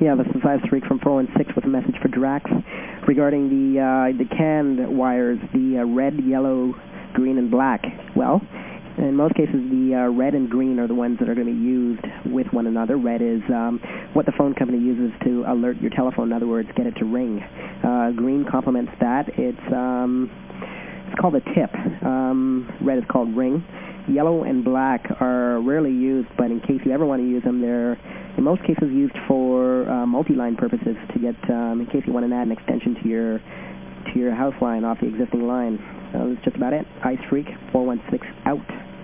Yeah, this is Ice Freak from 416 with a message for Drax regarding the, uh, the canned wires, the uh, red, yellow, green, and black. Well, in most cases, the uh, red and green are the ones that are going to be used with one another. Red is um, what the phone company uses to alert your telephone. In other words, get it to ring. Uh, green complements that. It's, um, it's called a tip. Um, red is called ring. Yellow and black are rarely used, but in case you ever want to use them, they're in most cases used for uh, multi-line purposes to get, um, in case you want to add an extension to your, to your house line off the existing line. So that's just about it. Ice Freak 416 out.